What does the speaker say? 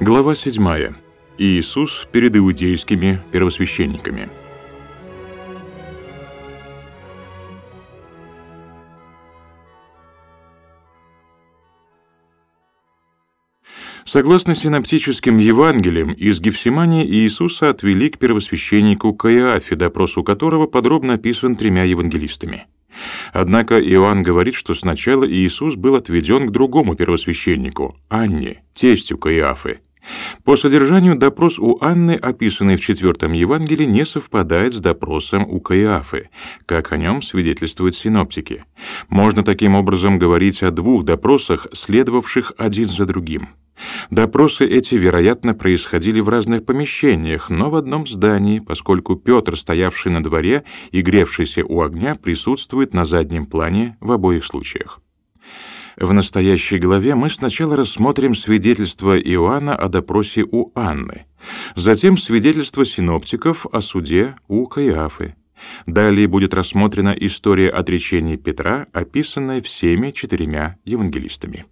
Глава 7. Иисус перед иудейскими первосвященниками. Согласно синоптическим Евангелиям, из Гефсимании Иисуса отвели к первосвященнику Каиафе, допрос у которого подробно описан тремя евангелистами. Однако Иоанн говорит, что сначала Иисус был отведен к другому первосвященнику, Анне, тестю Каиафы, по содержанию допрос у Анны, описанный в четвертом Евангелии, не совпадает с допросом у Каиафы, как о нем свидетельствуют синоптики. Можно таким образом говорить о двух допросах, следовавших один за другим. Допросы эти, вероятно, происходили в разных помещениях, но в одном здании, поскольку Петр, стоявший на дворе и гревшийся у огня, присутствует на заднем плане в обоих случаях. В настоящей главе мы сначала рассмотрим свидетельство Иоанна о допросе у Анны, затем свидетельство синоптиков о суде у Каиафы. Далее будет рассмотрена история отречения Петра, описанная всеми четырьмя евангелистами.